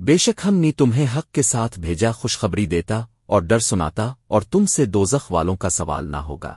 بے شک ہم نے تمہیں حق کے ساتھ بھیجا خوشخبری دیتا اور ڈر سناتا اور تم سے دوزخ والوں کا سوال نہ ہوگا۔